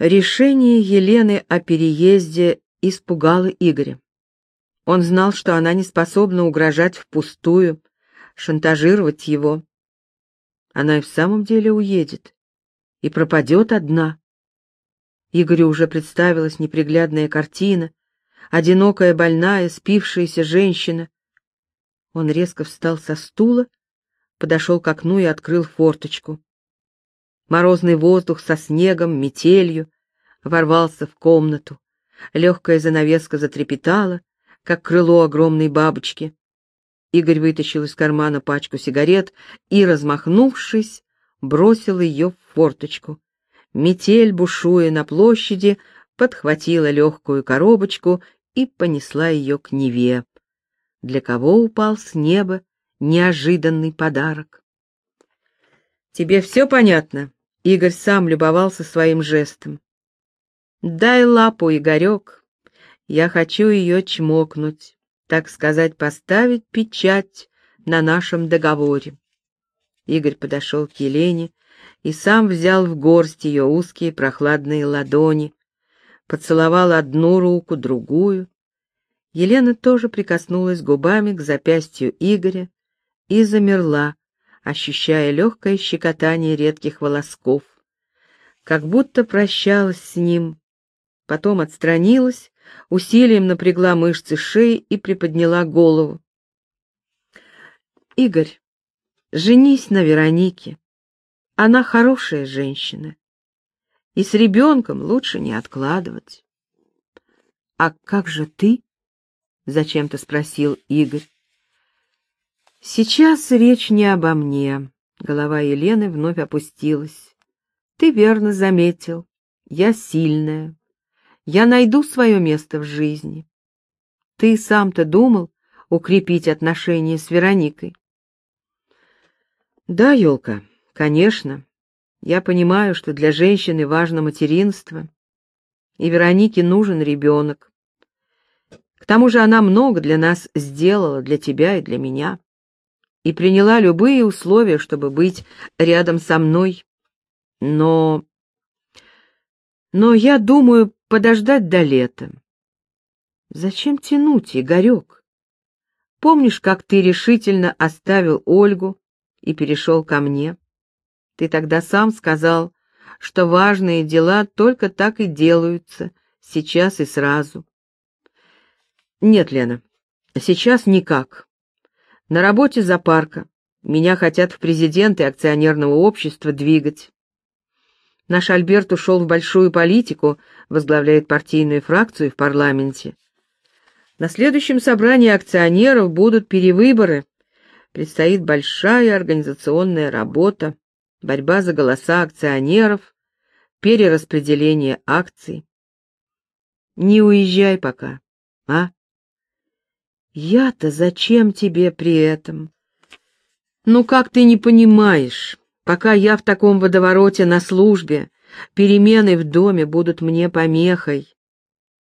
Решение Елены о переезде испугало Игоря. Он знал, что она не способна угрожать впустую, шантажировать его. Она и в самом деле уедет и пропадет одна. Игорю уже представилась неприглядная картина, одинокая, больная, спившаяся женщина. Он резко встал со стула, подошел к окну и открыл форточку. Морозный воздух со снегом, метелью ворвался в комнату. Легкая занавеска затрепетала, как крыло огромной бабочки. Игорь вытащил из кармана пачку сигарет и, размахнувшись, бросил ее в форточку. Метель, бушуя на площади, подхватила легкую коробочку и понесла ее к Неве. Для кого упал с неба неожиданный подарок? «Тебе все понятно?» Игорь сам любовался своим жестом. «Дай лапу, Игорек. Я хочу ее чмокнуть, так сказать, поставить печать на нашем договоре». Игорь подошел к Елене и сам взял в горсть ее узкие прохладные ладони, поцеловал одну руку, другую. Елена тоже прикоснулась губами к запястью Игоря и замерла, ощущая легкое щекотание редких волосков, как будто прощалась с ним, потом отстранилась, усилием напрягла мышцы шеи и приподняла голову. «Игорь, женись на Веронике. Она хорошая женщина, и с ребенком лучше не откладывать». «А как же ты?» — зачем-то спросил Игорь. Сейчас речь не обо мне. Голова Елены вновь опустилась. Ты верно заметил. Я сильная. Я найду свое место в жизни. Ты сам-то думал укрепить отношения с Вероникой? Да, Ёлка, конечно. Я понимаю, что для женщины важно материнство, и Веронике нужен ребенок. К тому же она много для нас сделала, для тебя и для меня и приняла любые условия, чтобы быть рядом со мной. Но... Но я думаю подождать до лета. Зачем тянуть, Игорек? Помнишь, как ты решительно оставил Ольгу и перешел ко мне? Ты тогда сам сказал, что важные дела только так и делаются, сейчас и сразу. Нет, Лена, сейчас никак. На работе за парка. Меня хотят в президенты акционерного общества двигать. Наш Альберт ушел в большую политику, возглавляет партийную фракцию в парламенте. На следующем собрании акционеров будут перевыборы. Предстоит большая организационная работа, борьба за голоса акционеров, перераспределение акций. Не уезжай пока, а? Я-то зачем тебе при этом? Ну как ты не понимаешь? Пока я в таком водовороте на службе, перемены в доме будут мне помехой.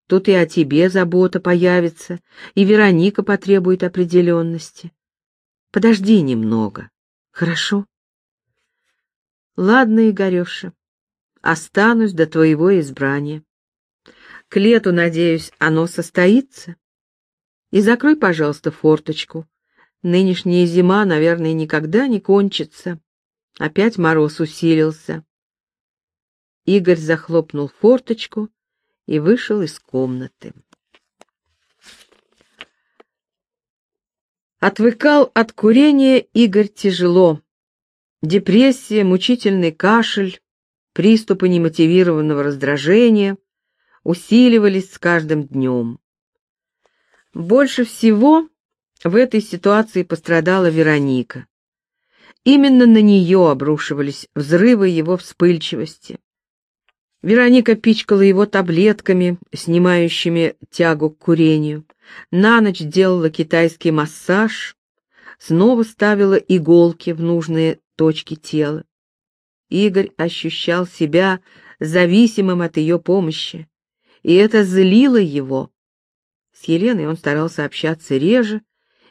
Тут и о тебе забота появится, и Вероника потребует определенности. Подожди немного, хорошо? Ладно, Игореша, останусь до твоего избрания. К лету, надеюсь, оно состоится. И закрой, пожалуйста, форточку. Нынешняя зима, наверное, никогда не кончится. Опять мороз усилился. Игорь захлопнул форточку и вышел из комнаты. Отвыкал от курения Игорь тяжело. Депрессия, мучительный кашель, приступы немотивированного раздражения усиливались с каждым днем. Больше всего в этой ситуации пострадала Вероника. Именно на нее обрушивались взрывы его вспыльчивости. Вероника пичкала его таблетками, снимающими тягу к курению, на ночь делала китайский массаж, снова ставила иголки в нужные точки тела. Игорь ощущал себя зависимым от ее помощи, и это злило его. С Еленой он старался общаться реже,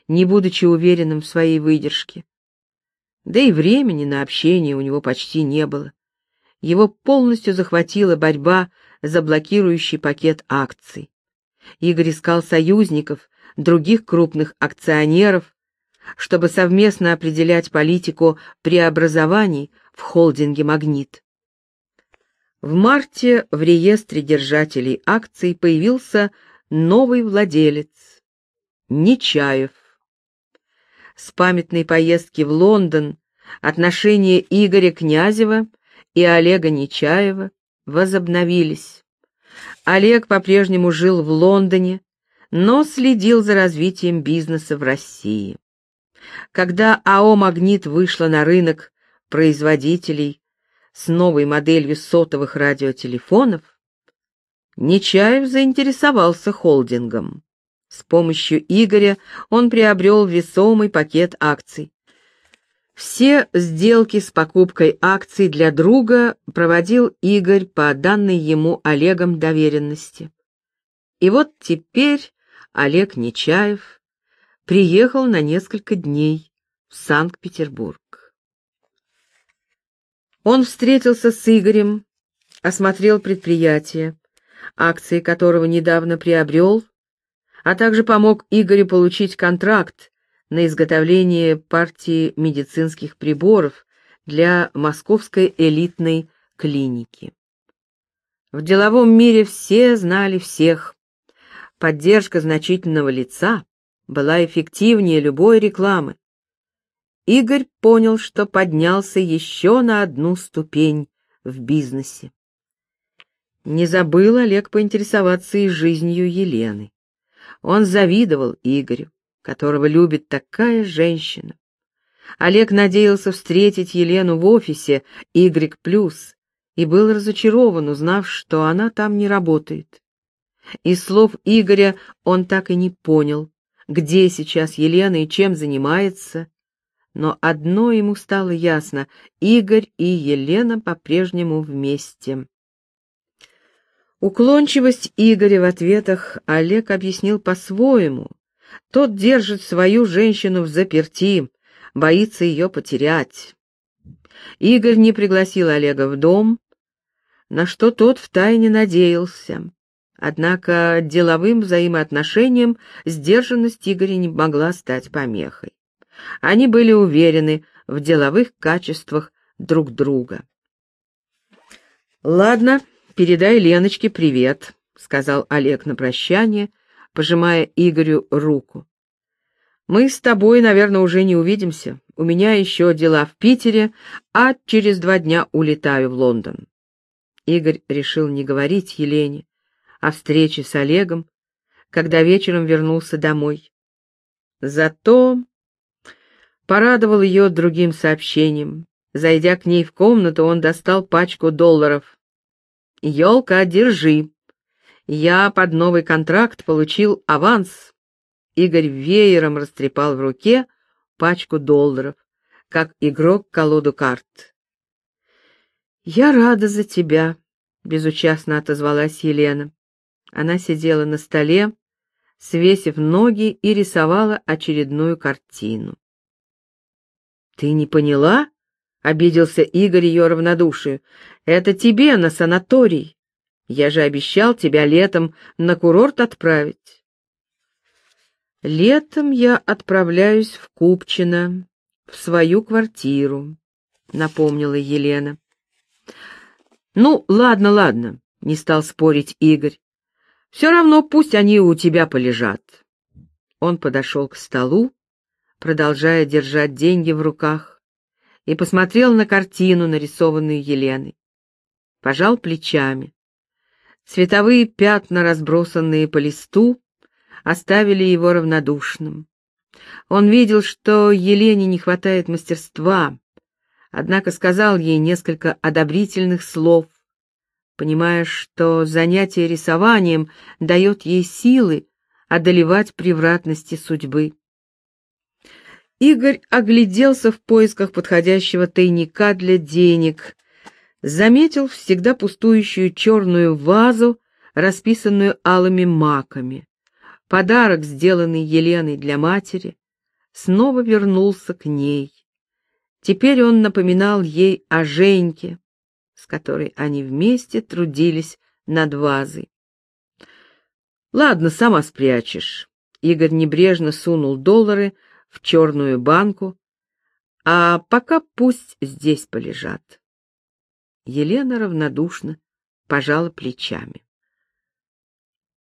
не будучи уверенным в своей выдержке. Да и времени на общение у него почти не было. Его полностью захватила борьба за блокирующий пакет акций. Игорь искал союзников, других крупных акционеров, чтобы совместно определять политику преобразований в холдинге «Магнит». В марте в реестре держателей акций появился новый владелец – Нечаев. С памятной поездки в Лондон отношения Игоря Князева и Олега Нечаева возобновились. Олег по-прежнему жил в Лондоне, но следил за развитием бизнеса в России. Когда АО «Магнит» вышла на рынок производителей с новой моделью сотовых радиотелефонов, Нечаев заинтересовался холдингом. С помощью Игоря он приобрел весомый пакет акций. Все сделки с покупкой акций для друга проводил Игорь по данной ему Олегом доверенности. И вот теперь Олег Нечаев приехал на несколько дней в Санкт-Петербург. Он встретился с Игорем, осмотрел предприятие, акции которого недавно приобрел, а также помог Игорю получить контракт на изготовление партии медицинских приборов для московской элитной клиники. В деловом мире все знали всех. Поддержка значительного лица была эффективнее любой рекламы. Игорь понял, что поднялся еще на одну ступень в бизнесе. Не забыл Олег поинтересоваться и жизнью Елены. Он завидовал Игорю, которого любит такая женщина. Олег надеялся встретить Елену в офисе Y+, и был разочарован, узнав, что она там не работает. Из слов Игоря он так и не понял, где сейчас Елена и чем занимается, но одно ему стало ясно — Игорь и Елена по-прежнему вместе. Уклончивость Игоря в ответах Олег объяснил по-своему. Тот держит свою женщину в заперти, боится ее потерять. Игорь не пригласил Олега в дом, на что тот втайне надеялся. Однако деловым взаимоотношениям сдержанность Игоря не могла стать помехой. Они были уверены в деловых качествах друг друга. «Ладно, передай Леночке привет», — сказал Олег на прощание, пожимая Игорю руку. «Мы с тобой, наверное, уже не увидимся. У меня еще дела в Питере, а через два дня улетаю в Лондон». Игорь решил не говорить Елене о встрече с Олегом, когда вечером вернулся домой. Зато порадовал ее другим сообщением. Зайдя к ней в комнату, он достал пачку долларов. «Елка, держи. Я под новый контракт получил аванс». Игорь веером растрепал в руке пачку долларов, как игрок колоду карт. «Я рада за тебя», — безучастно отозвалась Елена. Она сидела на столе, свесив ноги и рисовала очередную картину. «Ты не поняла?» — обиделся Игорь ее равнодушию. «Это тебе на санаторий. Я же обещал тебя летом на курорт отправить». «Летом я отправляюсь в Купчино, в свою квартиру», — напомнила Елена. «Ну, ладно, ладно», — не стал спорить Игорь. «Все равно пусть они у тебя полежат». Он подошел к столу, продолжая держать деньги в руках, и посмотрел на картину, нарисованную Еленой. Пожал плечами. Цветовые пятна, разбросанные по листу, оставили его равнодушным. Он видел, что Елене не хватает мастерства, однако сказал ей несколько одобрительных слов, понимая, что занятие рисованием дает ей силы одолевать превратности судьбы. Игорь огляделся в поисках подходящего тайника для денег, заметил всегда пустующую черную вазу, расписанную алыми маками. Подарок, сделанный Еленой для матери, снова вернулся к ней. Теперь он напоминал ей о Женьке, с которой они вместе трудились над вазой. «Ладно, сама спрячешь». Игорь небрежно сунул доллары в черную банку, а пока пусть здесь полежат. Елена равнодушно пожала плечами.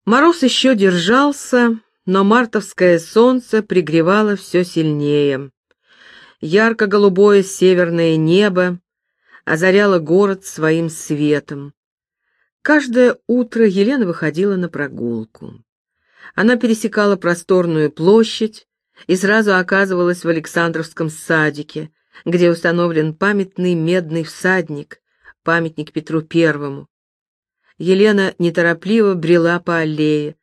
Мороз еще держался, но мартовское солнце пригревало все сильнее. Ярко-голубое северное небо озаряло город своим светом. Каждое утро Елена выходила на прогулку. Она пересекала просторную площадь и сразу оказывалась в Александровском садике, где установлен памятный медный всадник, памятник Петру Первому. Елена неторопливо брела по аллее.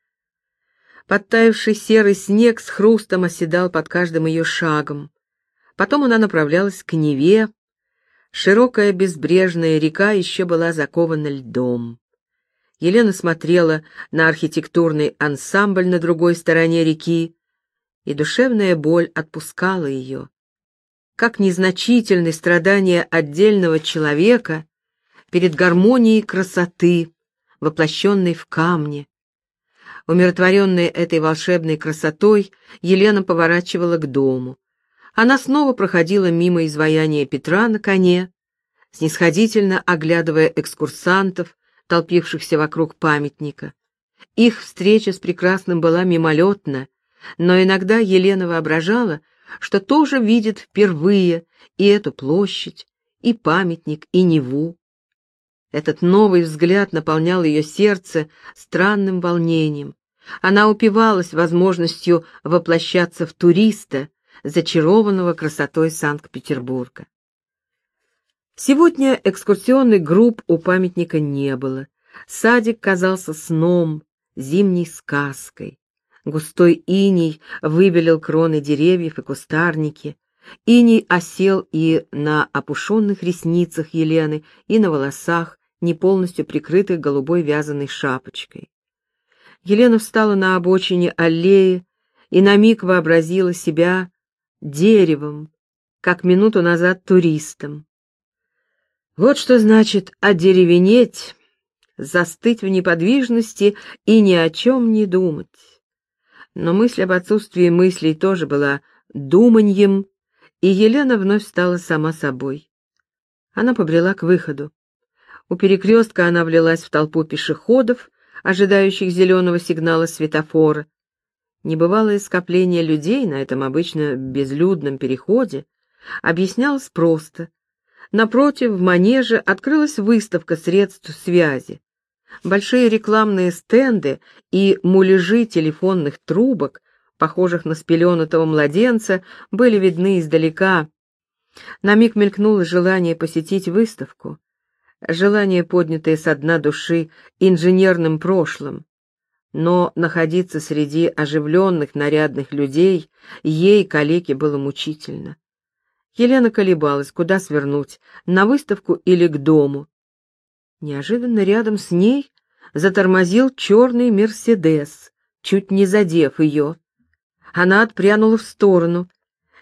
Подтаявший серый снег с хрустом оседал под каждым ее шагом. Потом она направлялась к Неве. Широкая безбрежная река еще была закована льдом. Елена смотрела на архитектурный ансамбль на другой стороне реки, и душевная боль отпускала ее. Как незначительны страдания отдельного человека перед гармонией красоты, воплощенной в камне. Умиротворенная этой волшебной красотой, Елена поворачивала к дому. Она снова проходила мимо изваяния Петра на коне, снисходительно оглядывая экскурсантов, толпившихся вокруг памятника. Их встреча с прекрасным была мимолетна, но иногда Елена воображала, что тоже видит впервые и эту площадь, и памятник, и Неву. Этот новый взгляд наполнял ее сердце странным волнением. Она упивалась возможностью воплощаться в туриста, зачарованного красотой Санкт-Петербурга. Сегодня экскурсионных групп у памятника не было. Садик казался сном, зимней сказкой. Густой иней выбелил кроны деревьев и кустарники. Иней осел и на опушенных ресницах Елены, и на волосах, не полностью прикрытых голубой вязаной шапочкой. Елена встала на обочине аллеи и на миг вообразила себя деревом, как минуту назад туристом. Вот что значит одеревенеть, застыть в неподвижности и ни о чем не думать. Но мысль об отсутствии мыслей тоже была думаньем, и Елена вновь стала сама собой. Она побрела к выходу. У перекрестка она влилась в толпу пешеходов, ожидающих зеленого сигнала светофора. Небывалое скопление людей на этом обычно безлюдном переходе объяснялось просто. Напротив, в манеже открылась выставка средств связи. Большие рекламные стенды и муляжи телефонных трубок, похожих на спеленутого младенца, были видны издалека. На миг мелькнуло желание посетить выставку желание, поднятое со дна души инженерным прошлым. Но находиться среди оживленных, нарядных людей ей, калеке, было мучительно. Елена колебалась, куда свернуть, на выставку или к дому. Неожиданно рядом с ней затормозил черный «Мерседес», чуть не задев ее. Она отпрянула в сторону.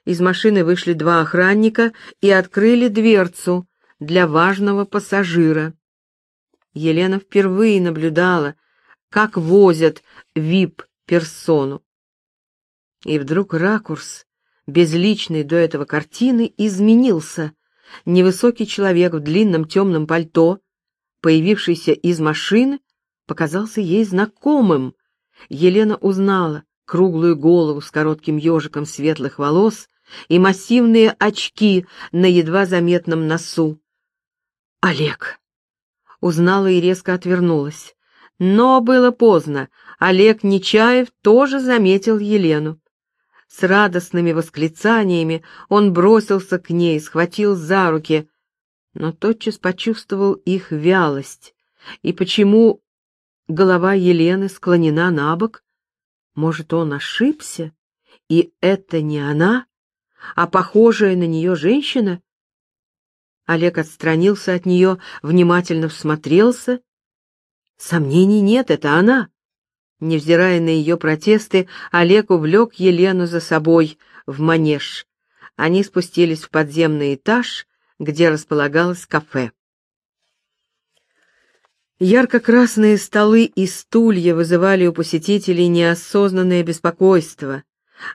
Из машины вышли два охранника и открыли дверцу, для важного пассажира. Елена впервые наблюдала, как возят вип-персону. И вдруг ракурс, безличный до этого картины, изменился. Невысокий человек в длинном темном пальто, появившийся из машины, показался ей знакомым. Елена узнала круглую голову с коротким ежиком светлых волос и массивные очки на едва заметном носу. Олег. Узнала и резко отвернулась. Но было поздно. Олег Нечаев тоже заметил Елену. С радостными восклицаниями он бросился к ней, схватил за руки, но тотчас почувствовал их вялость. И почему голова Елены склонена на бок? Может, он ошибся? И это не она, а похожая на нее женщина? Олег отстранился от нее, внимательно всмотрелся. Сомнений нет, это она. Невзирая на ее протесты, Олег увлек Елену за собой в манеж. Они спустились в подземный этаж, где располагалось кафе. Ярко-красные столы и стулья вызывали у посетителей неосознанное беспокойство.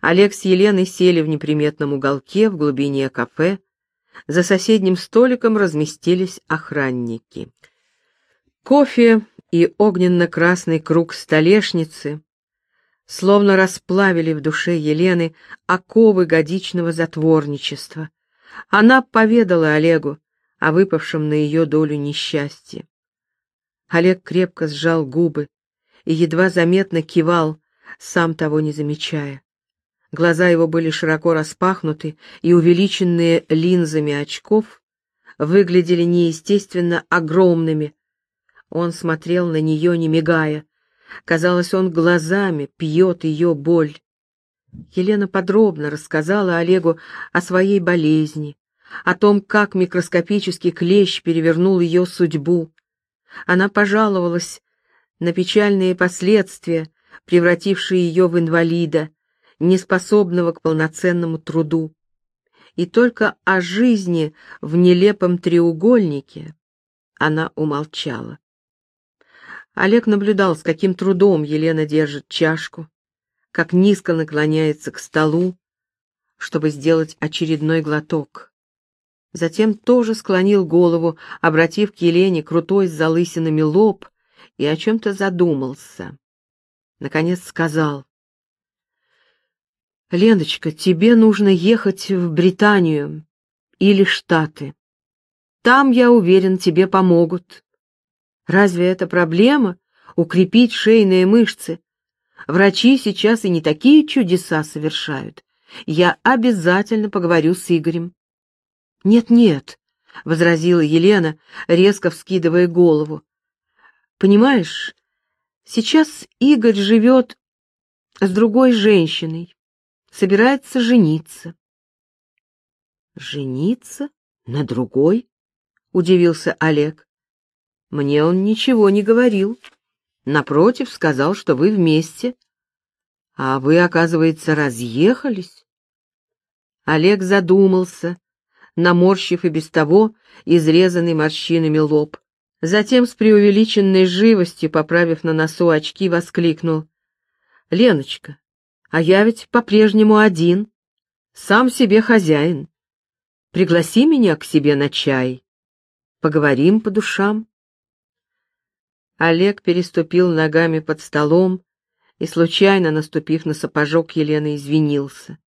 Олег с Еленой сели в неприметном уголке в глубине кафе. За соседним столиком разместились охранники. Кофе и огненно-красный круг столешницы словно расплавили в душе Елены оковы годичного затворничества. Она поведала Олегу о выпавшем на ее долю несчастье. Олег крепко сжал губы и едва заметно кивал, сам того не замечая. Глаза его были широко распахнуты, и увеличенные линзами очков выглядели неестественно огромными. Он смотрел на нее, не мигая. Казалось, он глазами пьет ее боль. Елена подробно рассказала Олегу о своей болезни, о том, как микроскопический клещ перевернул ее судьбу, она пожаловалась на печальные последствия, превратившие ее в инвалида, неспособного к полноценному труду. И только о жизни в нелепом треугольнике она умолчала. Олег наблюдал, с каким трудом Елена держит чашку, как низко наклоняется к столу, чтобы сделать очередной глоток затем тоже склонил голову, обратив к Елене крутой с залысинами лоб, и о чем-то задумался. Наконец сказал. «Леночка, тебе нужно ехать в Британию или Штаты. Там, я уверен, тебе помогут. Разве это проблема — укрепить шейные мышцы? Врачи сейчас и не такие чудеса совершают. Я обязательно поговорю с Игорем. «Нет-нет», — возразила Елена, резко вскидывая голову. «Понимаешь, сейчас Игорь живет с другой женщиной, собирается жениться». «Жениться? На другой?» — удивился Олег. «Мне он ничего не говорил. Напротив, сказал, что вы вместе. А вы, оказывается, разъехались?» Олег задумался, наморщив и без того изрезанный морщинами лоб. Затем с преувеличенной живостью, поправив на носу очки, воскликнул. «Леночка, а я ведь по-прежнему один, сам себе хозяин. Пригласи меня к себе на чай. Поговорим по душам». Олег переступил ногами под столом и, случайно наступив на сапожок, Елены извинился.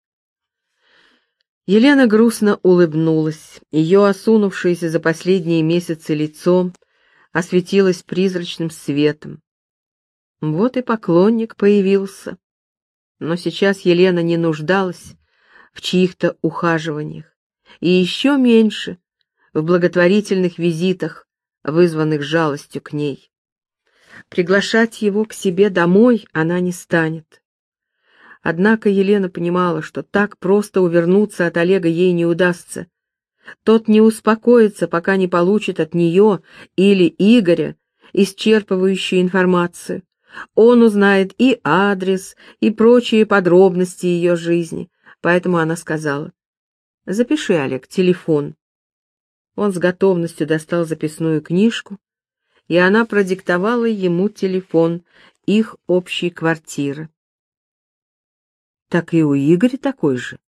Елена грустно улыбнулась. Ее осунувшееся за последние месяцы лицо осветилось призрачным светом. Вот и поклонник появился. Но сейчас Елена не нуждалась в чьих-то ухаживаниях, и еще меньше в благотворительных визитах, вызванных жалостью к ней. Приглашать его к себе домой она не станет. Однако Елена понимала, что так просто увернуться от Олега ей не удастся. Тот не успокоится, пока не получит от нее или Игоря исчерпывающую информацию. Он узнает и адрес, и прочие подробности ее жизни. Поэтому она сказала, «Запиши, Олег, телефон». Он с готовностью достал записную книжку, и она продиктовала ему телефон их общей квартиры так и у Игоря такой же.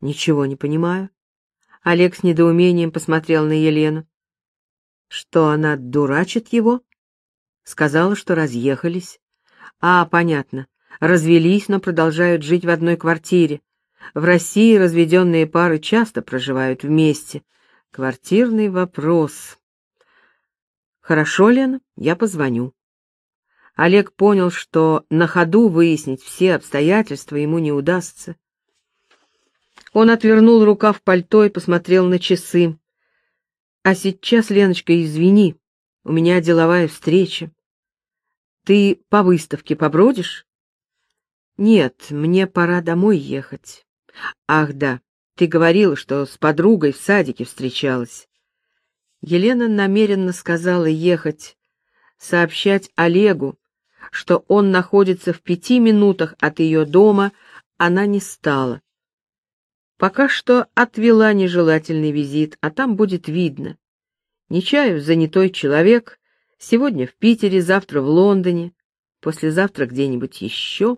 Ничего не понимаю. Олег с недоумением посмотрел на Елену. Что она дурачит его? Сказала, что разъехались. А, понятно. Развелись, но продолжают жить в одной квартире. В России разведенные пары часто проживают вместе. Квартирный вопрос. Хорошо, Лена, я позвоню. Олег понял, что на ходу выяснить все обстоятельства ему не удастся. Он отвернул рукав пальто и посмотрел на часы. «А сейчас, Леночка, извини, у меня деловая встреча. Ты по выставке побродишь?» «Нет, мне пора домой ехать». «Ах, да, ты говорила, что с подругой в садике встречалась». Елена намеренно сказала ехать, сообщать Олегу, что он находится в пяти минутах от ее дома, она не стала. Пока что отвела нежелательный визит, а там будет видно. Нечаев занятой человек Сегодня в Питере, завтра в Лондоне, послезавтра где-нибудь еще.